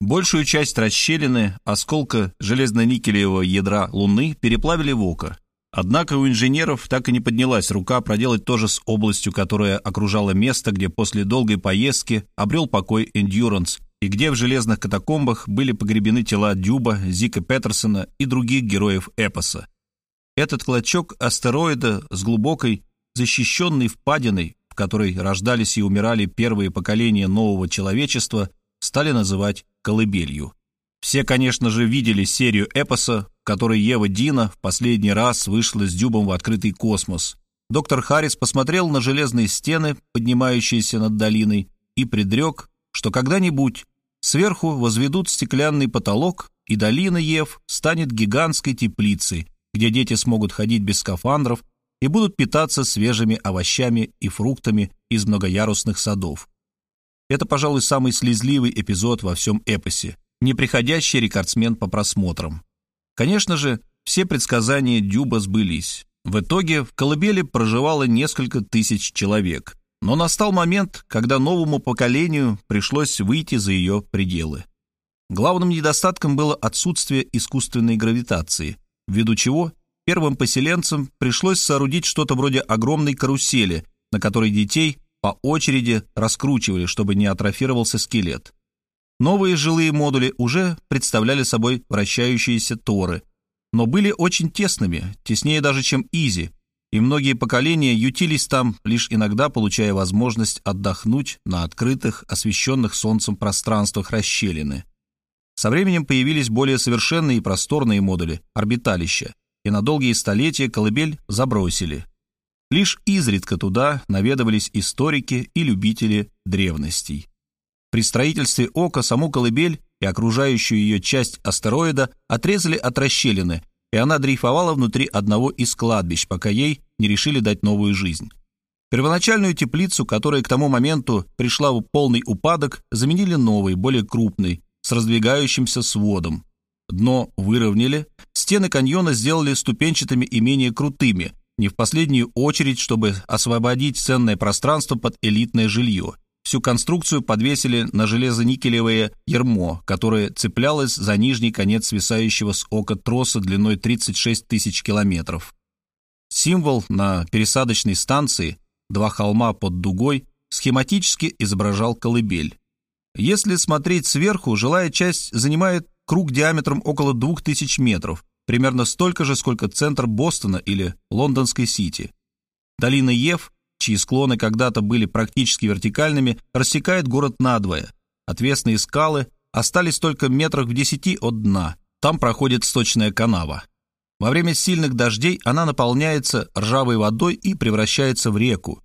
Большую часть расщелины осколка железно-никелевого ядра Луны переплавили в око. Однако у инженеров так и не поднялась рука проделать то же с областью, которая окружала место, где после долгой поездки обрел покой Эндюранс, и где в железных катакомбах были погребены тела Дюба, Зика Петерсона и других героев эпоса. Этот клочок астероида с глубокой, защищенной впадиной, в которой рождались и умирали первые поколения нового человечества, стали называть колыбелью. Все, конечно же, видели серию эпоса, в которой Ева Дина в последний раз вышла с Дюбом в открытый космос. Доктор Харрис посмотрел на железные стены, поднимающиеся над долиной, и предрек, что когда-нибудь сверху возведут стеклянный потолок, и долина Ев станет гигантской теплицей, где дети смогут ходить без скафандров и будут питаться свежими овощами и фруктами из многоярусных садов. Это, пожалуй, самый слезливый эпизод во всем эпосе, неприходящий рекордсмен по просмотрам. Конечно же, все предсказания Дюба сбылись. В итоге в колыбели проживало несколько тысяч человек, но настал момент, когда новому поколению пришлось выйти за ее пределы. Главным недостатком было отсутствие искусственной гравитации – ввиду чего первым поселенцам пришлось соорудить что-то вроде огромной карусели, на которой детей по очереди раскручивали, чтобы не атрофировался скелет. Новые жилые модули уже представляли собой вращающиеся торы, но были очень тесными, теснее даже, чем Изи, и многие поколения ютились там, лишь иногда получая возможность отдохнуть на открытых, освещенных солнцем пространствах расщелины. Со временем появились более совершенные и просторные модули, орбиталища, и на долгие столетия колыбель забросили. Лишь изредка туда наведывались историки и любители древностей. При строительстве Ока саму колыбель и окружающую ее часть астероида отрезали от расщелины, и она дрейфовала внутри одного из кладбищ, пока ей не решили дать новую жизнь. Первоначальную теплицу, которая к тому моменту пришла в полный упадок, заменили новой, более крупной, с раздвигающимся сводом. Дно выровняли, стены каньона сделали ступенчатыми и менее крутыми, не в последнюю очередь, чтобы освободить ценное пространство под элитное жилье. Всю конструкцию подвесили на железоникелевое ермо, которое цеплялось за нижний конец свисающего с ока троса длиной 36 тысяч километров. Символ на пересадочной станции, два холма под дугой, схематически изображал колыбель. Если смотреть сверху, жилая часть занимает круг диаметром около 2000 метров, примерно столько же, сколько центр Бостона или Лондонской Сити. Долина Ев, чьи склоны когда-то были практически вертикальными, рассекает город надвое. Отвесные скалы остались только метрах в десяти от дна. Там проходит сточная канава. Во время сильных дождей она наполняется ржавой водой и превращается в реку.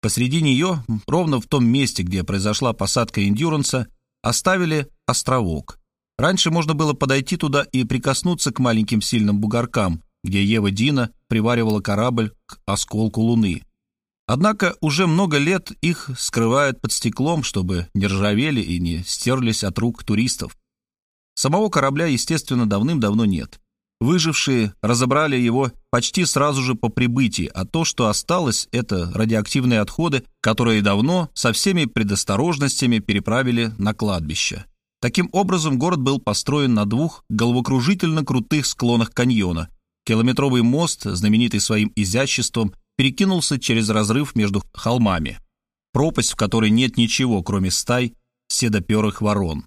Посреди нее, ровно в том месте, где произошла посадка «Эндюранса», оставили островок. Раньше можно было подойти туда и прикоснуться к маленьким сильным бугоркам, где Ева Дина приваривала корабль к осколку Луны. Однако уже много лет их скрывают под стеклом, чтобы не ржавели и не стерлись от рук туристов. Самого корабля, естественно, давным-давно нет. Выжившие разобрали его почти сразу же по прибытии, а то, что осталось, это радиоактивные отходы, которые давно со всеми предосторожностями переправили на кладбище. Таким образом, город был построен на двух головокружительно крутых склонах каньона. Километровый мост, знаменитый своим изяществом, перекинулся через разрыв между холмами. Пропасть, в которой нет ничего, кроме стай седоперых ворон.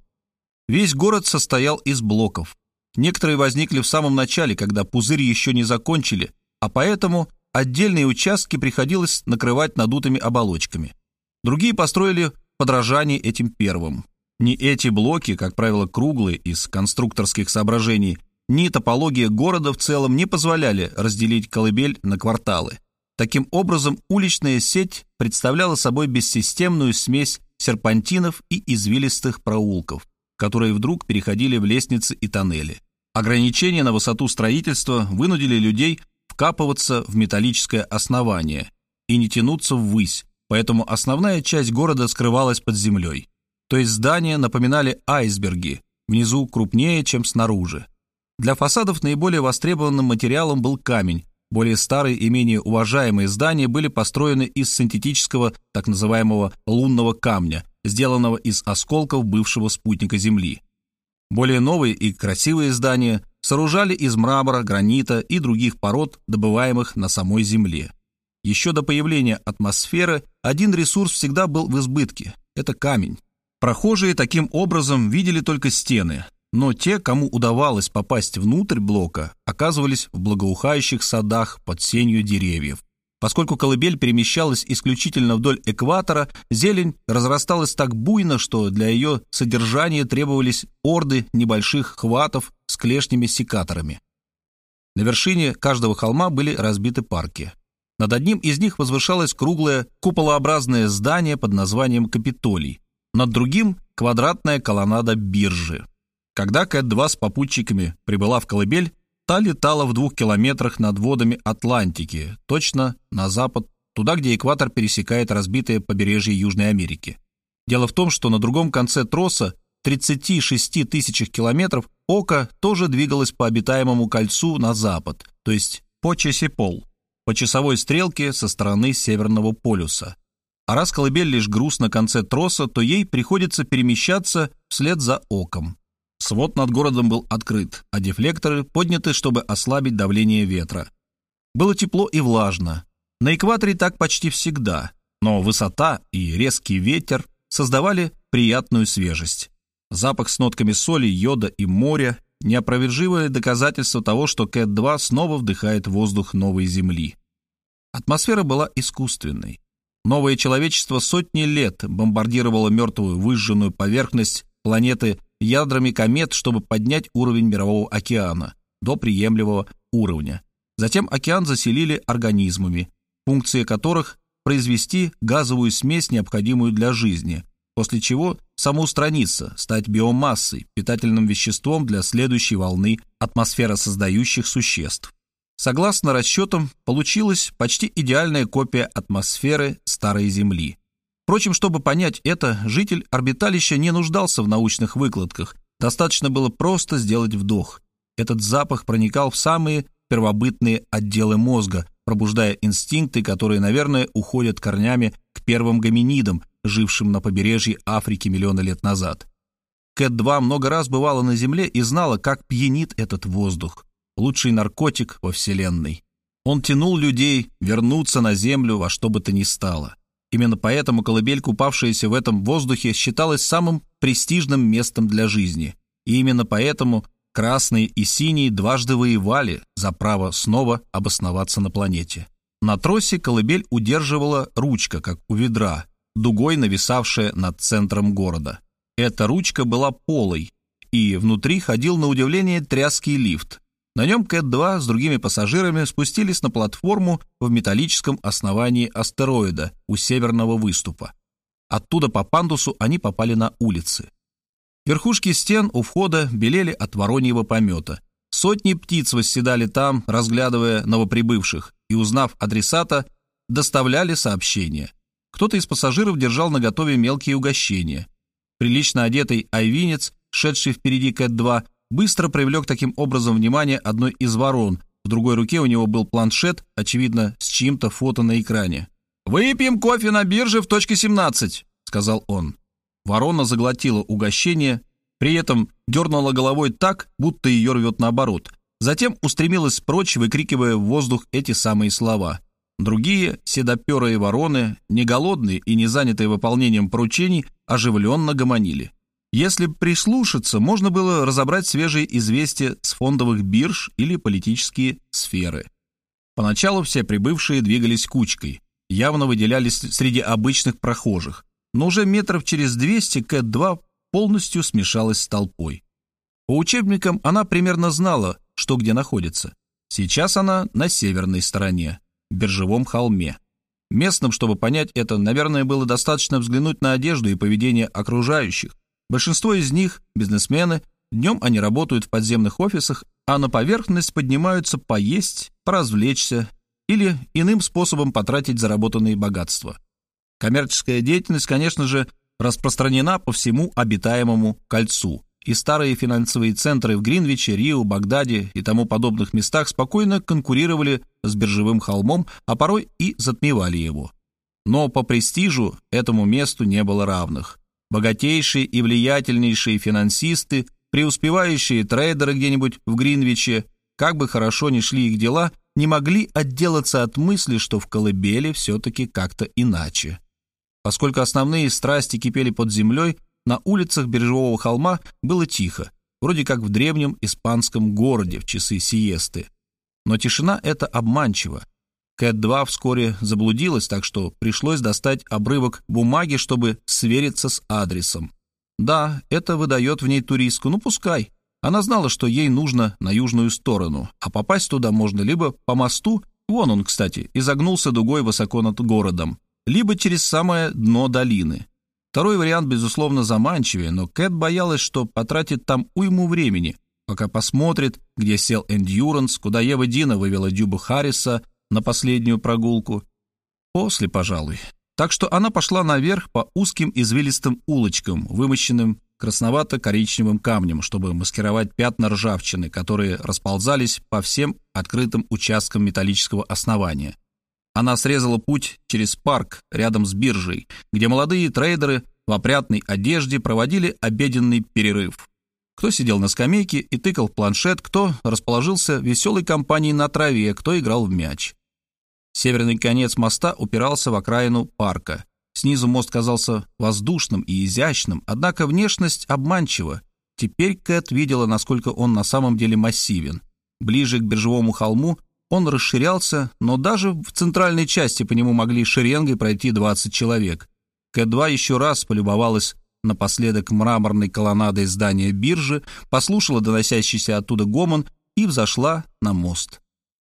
Весь город состоял из блоков, Некоторые возникли в самом начале, когда пузырь еще не закончили, а поэтому отдельные участки приходилось накрывать надутыми оболочками. Другие построили подражание этим первым. Ни эти блоки, как правило, круглые из конструкторских соображений, ни топология города в целом не позволяли разделить колыбель на кварталы. Таким образом, уличная сеть представляла собой бессистемную смесь серпантинов и извилистых проулков, которые вдруг переходили в лестницы и тоннели. Ограничения на высоту строительства вынудили людей вкапываться в металлическое основание и не тянуться ввысь, поэтому основная часть города скрывалась под землей. То есть здания напоминали айсберги, внизу крупнее, чем снаружи. Для фасадов наиболее востребованным материалом был камень, более старые и менее уважаемые здания были построены из синтетического так называемого лунного камня, сделанного из осколков бывшего спутника Земли. Более новые и красивые здания сооружали из мрамора, гранита и других пород, добываемых на самой Земле. Еще до появления атмосферы один ресурс всегда был в избытке – это камень. Прохожие таким образом видели только стены, но те, кому удавалось попасть внутрь блока, оказывались в благоухающих садах под сенью деревьев. Поскольку колыбель перемещалась исключительно вдоль экватора, зелень разрасталась так буйно, что для ее содержания требовались орды небольших хватов с клешнями-секаторами. На вершине каждого холма были разбиты парки. Над одним из них возвышалось круглое куполообразное здание под названием Капитолий, над другим — квадратная колоннада биржи. Когда Кэт-2 с попутчиками прибыла в колыбель, Та летала в двух километрах над водами Атлантики, точно на запад, туда, где экватор пересекает разбитое побережье Южной Америки. Дело в том, что на другом конце троса, 36 тысячах километров, Ока тоже двигалось по обитаемому кольцу на запад, то есть по часепол, по часовой стрелке со стороны Северного полюса. А раз колыбель лишь груз на конце троса, то ей приходится перемещаться вслед за Оком. Свод над городом был открыт, а дефлекторы подняты, чтобы ослабить давление ветра. Было тепло и влажно. На экваторе так почти всегда, но высота и резкий ветер создавали приятную свежесть. Запах с нотками соли, йода и моря – неопровержимое доказательство того, что Кэт-2 снова вдыхает воздух новой Земли. Атмосфера была искусственной. Новое человечество сотни лет бомбардировало мертвую выжженную поверхность планеты ядрами комет, чтобы поднять уровень мирового океана до приемлемого уровня. Затем океан заселили организмами, функции которых произвести газовую смесь, необходимую для жизни, после чего самоустраниться, стать биомассой, питательным веществом для следующей волны атмосферосоздающих существ. Согласно расчетам, получилась почти идеальная копия атмосферы Старой Земли – Впрочем, чтобы понять это, житель орбиталища не нуждался в научных выкладках. Достаточно было просто сделать вдох. Этот запах проникал в самые первобытные отделы мозга, пробуждая инстинкты, которые, наверное, уходят корнями к первым гоминидам, жившим на побережье Африки миллионы лет назад. Кэт-2 много раз бывала на Земле и знала, как пьянит этот воздух. Лучший наркотик во Вселенной. Он тянул людей вернуться на Землю во что бы то ни стало. Именно поэтому колыбель, купавшаяся в этом воздухе, считалась самым престижным местом для жизни. И именно поэтому красные и синие дважды воевали за право снова обосноваться на планете. На тросе колыбель удерживала ручка, как у ведра, дугой нависавшая над центром города. Эта ручка была полой, и внутри ходил на удивление тряский лифт, на нем Кэт-2 с другими пассажирами спустились на платформу в металлическом основании астероида у северного выступа. Оттуда по пандусу они попали на улицы. Верхушки стен у входа белели от вороньего помета. Сотни птиц восседали там, разглядывая новоприбывших, и, узнав адресата, доставляли сообщения. Кто-то из пассажиров держал наготове мелкие угощения. Прилично одетый айвинец, шедший впереди Кэт-2, быстро привлек таким образом внимание одной из ворон. В другой руке у него был планшет, очевидно, с чьим-то фото на экране. «Выпьем кофе на бирже в точке 17», — сказал он. Ворона заглотила угощение, при этом дернула головой так, будто ее рвет наоборот. Затем устремилась прочь, выкрикивая в воздух эти самые слова. Другие, седоперые вороны, не голодные и не занятые выполнением поручений, оживленно гомонили. Если прислушаться, можно было разобрать свежие известия с фондовых бирж или политические сферы. Поначалу все прибывшие двигались кучкой, явно выделялись среди обычных прохожих, но уже метров через 200 Кэт-2 полностью смешалась с толпой. По учебникам она примерно знала, что где находится. Сейчас она на северной стороне, биржевом холме. Местным, чтобы понять это, наверное, было достаточно взглянуть на одежду и поведение окружающих, Большинство из них – бизнесмены, днем они работают в подземных офисах, а на поверхность поднимаются поесть, поразвлечься или иным способом потратить заработанные богатства. Коммерческая деятельность, конечно же, распространена по всему обитаемому кольцу, и старые финансовые центры в Гринвиче, Рио, Багдаде и тому подобных местах спокойно конкурировали с биржевым холмом, а порой и затмевали его. Но по престижу этому месту не было равных. Богатейшие и влиятельнейшие финансисты преуспевающие трейдеры где-нибудь в Гринвиче, как бы хорошо ни шли их дела, не могли отделаться от мысли, что в колыбели все-таки как-то иначе. Поскольку основные страсти кипели под землей, на улицах Биржевого холма было тихо, вроде как в древнем испанском городе в часы сиесты. Но тишина эта обманчива. Кэт-2 вскоре заблудилась, так что пришлось достать обрывок бумаги, чтобы свериться с адресом. Да, это выдает в ней туристку, ну пускай. Она знала, что ей нужно на южную сторону, а попасть туда можно либо по мосту, вон он, кстати, изогнулся дугой высоко над городом, либо через самое дно долины. Второй вариант, безусловно, заманчивее, но Кэт боялась, что потратит там уйму времени, пока посмотрит, где сел Эндюранс, куда Ева Дина вывела Дюба Харриса на последнюю прогулку. После, пожалуй. Так что она пошла наверх по узким извилистым улочкам, вымощенным красновато-коричневым камнем, чтобы маскировать пятна ржавчины, которые расползались по всем открытым участкам металлического основания. Она срезала путь через парк рядом с биржей, где молодые трейдеры в опрятной одежде проводили обеденный перерыв. Кто сидел на скамейке и тыкал в планшет, кто расположился веселой компании на траве, кто играл в мяч. Северный конец моста упирался в окраину парка. Снизу мост казался воздушным и изящным, однако внешность обманчива. Теперь Кэт видела, насколько он на самом деле массивен. Ближе к биржевому холму он расширялся, но даже в центральной части по нему могли шеренгой пройти 20 человек. Кэт-2 еще раз полюбовалась напоследок мраморной колоннадой здания биржи, послушала доносящийся оттуда гомон и взошла на мост.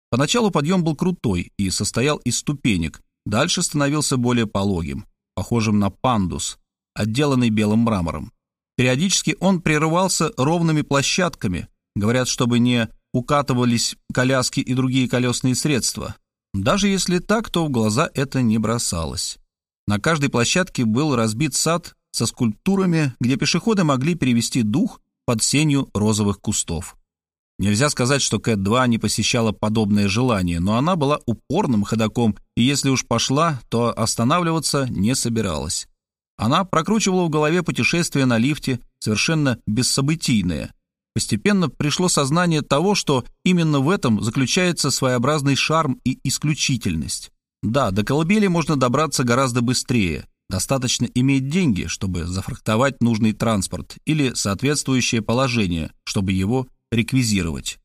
Поначалу подъем был крутой и состоял из ступенек, дальше становился более пологим, похожим на пандус, отделанный белым мрамором. Периодически он прерывался ровными площадками, говорят, чтобы не укатывались коляски и другие колесные средства. Даже если так, то в глаза это не бросалось. На каждой площадке был разбит сад со скульптурами, где пешеходы могли перевести дух под сенью розовых кустов. Нельзя сказать, что Кэт-2 не посещала подобное желание, но она была упорным ходаком, и если уж пошла, то останавливаться не собиралась. Она прокручивала в голове путешествие на лифте, совершенно бессобытийное. Постепенно пришло сознание того, что именно в этом заключается своеобразный шарм и исключительность. Да, до колыбели можно добраться гораздо быстрее. Достаточно иметь деньги, чтобы зафрахтовать нужный транспорт или соответствующее положение, чтобы его реквизировать.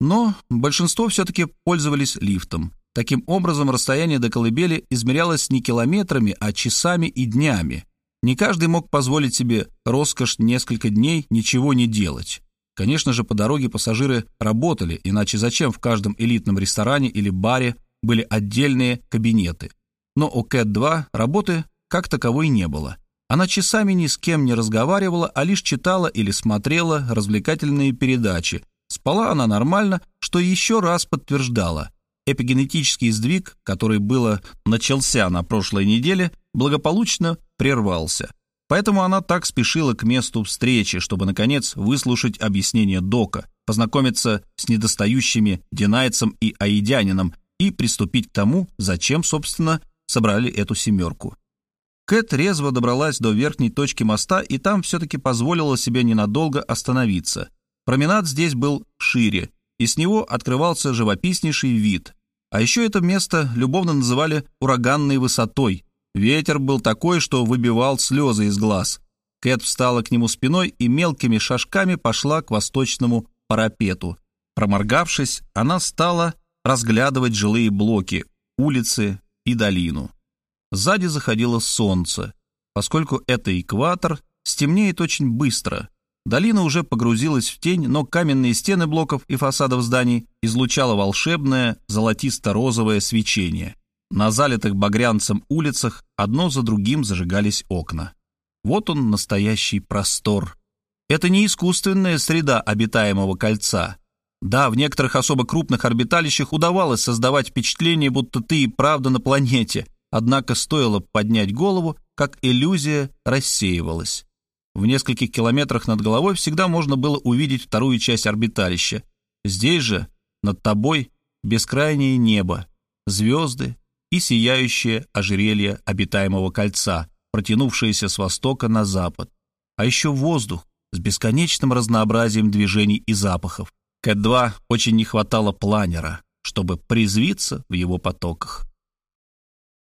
Но большинство все-таки пользовались лифтом. Таким образом, расстояние до колыбели измерялось не километрами, а часами и днями. Не каждый мог позволить себе роскошь несколько дней ничего не делать. Конечно же, по дороге пассажиры работали, иначе зачем в каждом элитном ресторане или баре были отдельные кабинеты. Но у Кэт-2 работы как таковой не было. Она часами ни с кем не разговаривала, а лишь читала или смотрела развлекательные передачи. Спала она нормально, что еще раз подтверждала. Эпигенетический сдвиг, который было начался на прошлой неделе, благополучно прервался. Поэтому она так спешила к месту встречи, чтобы, наконец, выслушать объяснение Дока, познакомиться с недостающими Динайцем и Аидянином и приступить к тому, зачем, собственно, собрали эту семерку. Кэт резво добралась до верхней точки моста и там все-таки позволила себе ненадолго остановиться. Променад здесь был шире, и с него открывался живописнейший вид. А еще это место любовно называли «ураганной высотой». Ветер был такой, что выбивал слезы из глаз. Кэт встала к нему спиной и мелкими шажками пошла к восточному парапету. Проморгавшись, она стала разглядывать жилые блоки, улицы и долину. Сзади заходило солнце. Поскольку это экватор, стемнеет очень быстро. Долина уже погрузилась в тень, но каменные стены блоков и фасадов зданий излучало волшебное золотисто-розовое свечение. На залитых багрянцем улицах одно за другим зажигались окна. Вот он, настоящий простор. Это не искусственная среда обитаемого кольца. Да, в некоторых особо крупных орбиталищах удавалось создавать впечатление, будто ты и правда на планете — Однако стоило поднять голову, как иллюзия рассеивалась. В нескольких километрах над головой всегда можно было увидеть вторую часть орбиталища. Здесь же, над тобой, бескрайнее небо, звезды и сияющее ожерелье обитаемого кольца, протянувшееся с востока на запад. А еще воздух, с бесконечным разнообразием движений и запахов. Кэт-2 очень не хватало планера, чтобы призвиться в его потоках.